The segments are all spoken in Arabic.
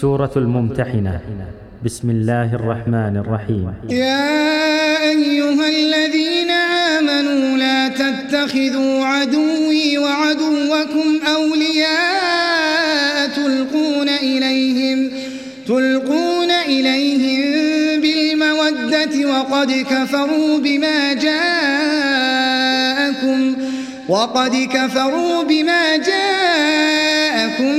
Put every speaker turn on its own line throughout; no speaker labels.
سورة الممتحنة. بسم الله الرحمن الرحيم.
يا أيها الذين آمنوا لا تتخذوا عدوي وعدوكم أولياء تلقون إليهم تلقون إليهم بالمودة وقد كفروا بما جاءكم وقد كفروا بما جاءكم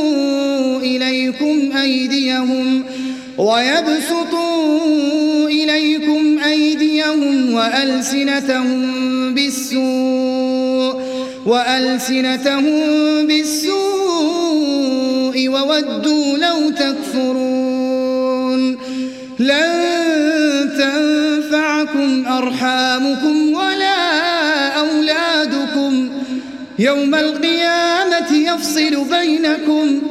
إليكم أيديهم ويبسطوا إليكم أيديهم وألسنتهم بالسوء وألسنتهم بالسوء وودوا لو تكفرون لن تنفعكم أرحامكم ولا أولادكم يوم القيامة يفصل بينكم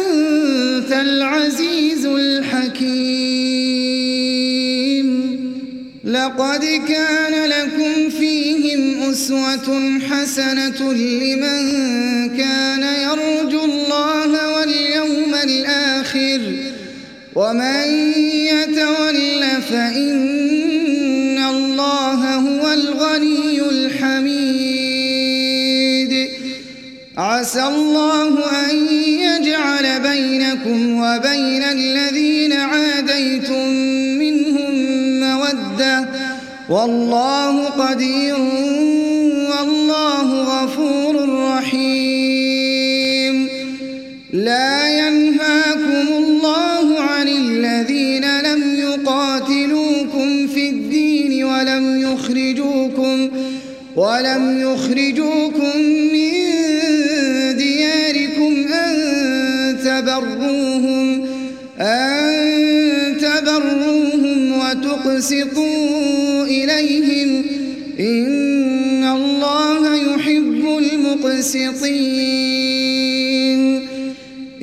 العزيز الحكيم. لقد كان لكم فيهم أسوة حسنة لمن كان يرجو الله واليوم الآخر. ومن يتول فإن والله قدير والله غفور رحيم. لا ينهاكم الله عن الذين لم يقاتلوكم في الدين ولم يخرجوكم ولم يخرجوكم من دياركم أن تبروهم أن تبروهم وتقسطوا إليهم. إن الله يحب المقسطين.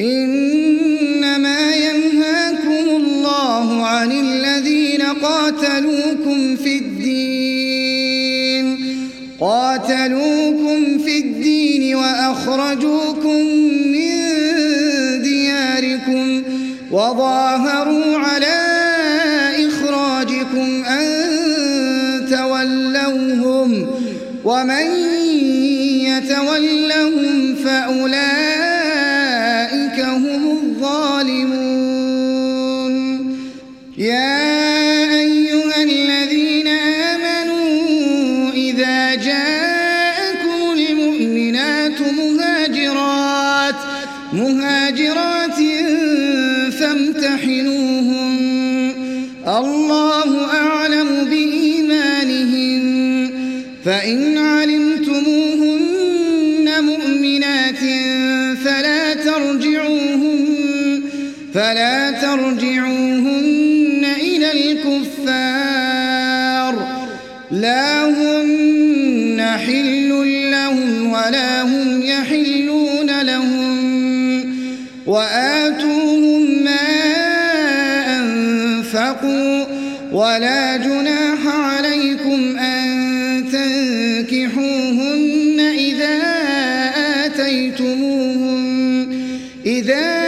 إنما ينهاكم الله عن الذين قاتلوكم في الدين. قاتلوكم في الدين وأخرجوكم من دياركم وظاهروا على ومن يتولهم فأولئك هم الظالمون. يا أيها الذين آمنوا إذا جاءكم المؤمنات مهاجرات مهاجرات فامتحنوهم. الله أعلم بإيمانهم. فإن فلا ترجعوهن إلى الكفار. لا هن حل لهم ولا هم يحلون لهم. وآتوهم ما أنفقوا ولا جناح عليكم أن تنكحوهن إذا آتيتموهن إذا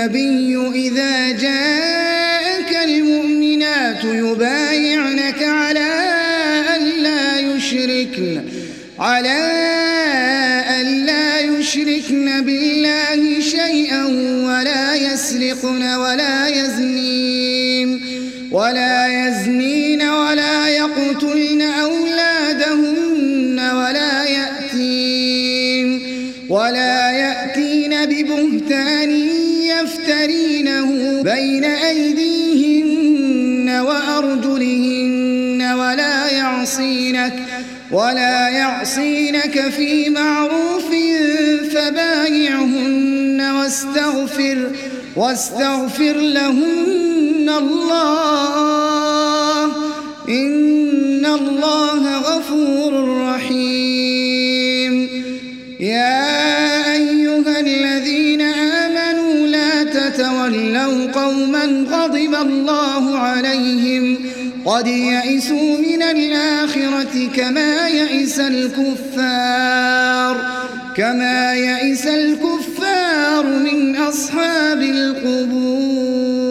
النبي إذا جاءك المؤمنات يبايعنك على أن لا يشركن على أن لا يشركن بالله شيئا ولا يسرقن ولا يزنين ولا يزنين ولا يقتلن أولادهن ولا يأتين ولا يأتين ببهتان يفترينه بين أيديهن وأرجلهن ولا يعصينك ولا يعصينك في معروف فبايعهن واستغفر واستغفر لهن الله إن الله غفور رحيم الله عليهم. قد يئسوا من الآخرة كما يئس الكفار. كما يئس الكفار من أصحاب القبور.